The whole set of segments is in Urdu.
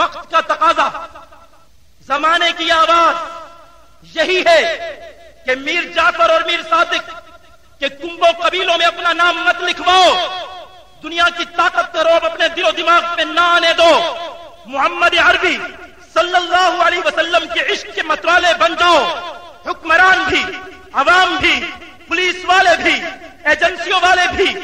وقت کا تقاضا۔ زمانے کی آواز یہی ہے کہ میر جعفر اور میر صادق کے کنبوں قبیلوں میں اپنا نام مت لکھواؤ۔ دنیا کی طاقت کا روب اپنے دل و دماغ پہ نہ آنے دو۔ محمد عربی صلی اللہ علیہ وسلم کے عشق کے متوالے بن جاؤ۔ حکمران بھی، عوام بھی، پولیس والے بھی، ایجنسیوں والے بھی،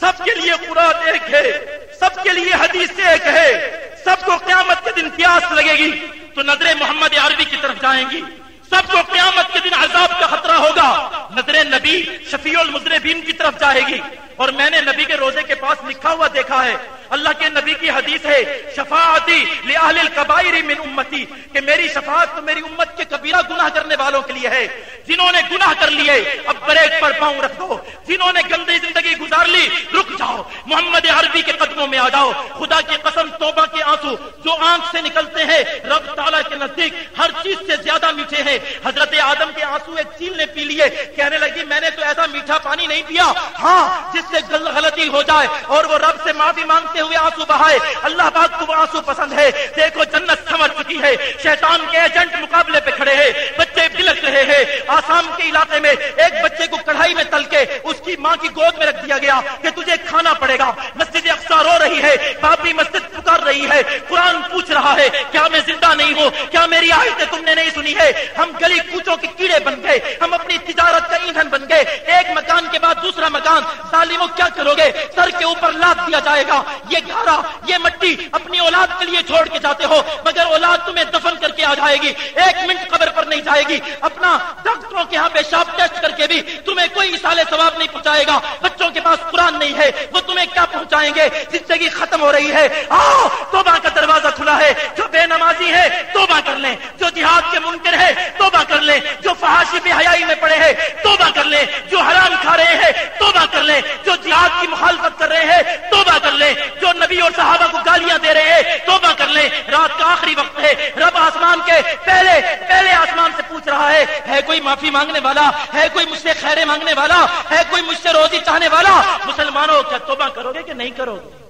سب کے لیے قرآن ایک ہے، سب کے لیے حدیث ایک ہے۔ سب کو قیامت کے دن پیاس لگے گی تو نظر محمد عربی کی طرف جائیں گی۔ سب کو قیامت کے دن عذاب کا خطرہ ہوگا۔ نظر نبی شفیع المذنبین کی طرف جائے گی۔ اور میں نے نبی کے روزے کے پاس لکھا ہوا دیکھا ہے۔ اللہ کے نبی کی حدیث ہے، شفاعتی لأہل القبائر من امتی، کہ میری شفاعت تو میری امت کے کبیرہ گناہ کرنے والوں کے لیے ہے۔ جنہوں نے گناہ کر لیے، اب بریک پر پاؤں رکھ دو جنہوں نے گندی زندگی گزار لی، رک جاؤ۔ محمد عربی کے قدموں میں آ جاؤ۔ خدا کی قسم، توبہ کے آنسو جو آنکھ سے نکلتے ہیں، رب تعالیٰ کے نزدیک ہر چیز سے زیادہ میٹھے ہیں۔ حضرت آدم کے آنسو ایک چیل نے پی لیے، کہنے لگی، میں نے تو ایسا میٹھا پانی نہیں پیا۔ ہاں جس سے غلطی ہو جائے اور وہ رب سے معافی مانگتے ہوئے آنسو بہائے، اللہ پاک کو وہ آنسو پسند ہے۔ دیکھو، جنت سمر چکی ہے۔ شیطان کے ایجنٹ مقابلے پہ کھڑے ہیں۔ بچے بلک رہے ہیں۔ آسام کے علاقے میں ایک بچے کو کڑھائی میں تل کے اس کی ماں کی گود میں رکھ دیا گیا کہ تجھے کھانا پڑے گا مسجد افسا رو رہی ہے باپی مسجد پکار رہی ہے، قرآن پوچھ رہا ہے، کیا میں زندہ نہیں ہوں، کیا میری آیتیں تم نے نہیں سنی ہے، ہم گلی کوچوں کے کیڑے بن گئے، ہم اپنی تجارت کا ایندھن بن گئے، ایک مکان کے بعد دوسرا مکان، ظالموں کیا کرو گے، سر کے اوپر لاد دیا جائے گا، یہ گھارا یہ مٹی اپنی اولاد کے لیے چھوڑ کے جاتے ہو، مگر اولاد تمہیں دفن کر کے آ جائے گی، ایک منٹ قبر پر نہیں جائے گی، اپنا ڈاکٹروں کے یہاں پیشاب ٹیسٹ کر کے بھی تمہیں کوئی مثال ثواب نہیں پہنچائے گا، بچوں کے پاس قرآن نہیں ہے، وہ پہنچائیں گے، زندگی ختم ہو رہی ہے۔ آؤ، توبہ کا دروازہ کھلا ہے۔ جو بے نمازی ہے توبہ کر لیں۔ جو جہاد کے منکر ہے توبہ کر لیں۔ جو فحاشی بے حیائی میں پڑے ہیں، توبہ کر لیں۔ جو حرام کھا رہے ہیں، توبہ کر لیں۔ جو جہاد کی مخالفت کر رہے ہیں، توبہ کر لیں۔ جو نبی اور صحابہ کو گالیاں دے رہے ہیں، توبہ کر لیں۔ رات کا آخری وقت ہے۔ رب آسمان کے پہلے پہلے آسمان سے پوچھ رہا ہے ہے کوئی معافی مانگنے والا؟ ہے کوئی مجھ سے خیرے مانگنے والا؟ ہے کوئی مجھ سے روزی چاہنے والا؟ مسلمانوں کیا توبہ کرو گے کہ نہیں کرو گے؟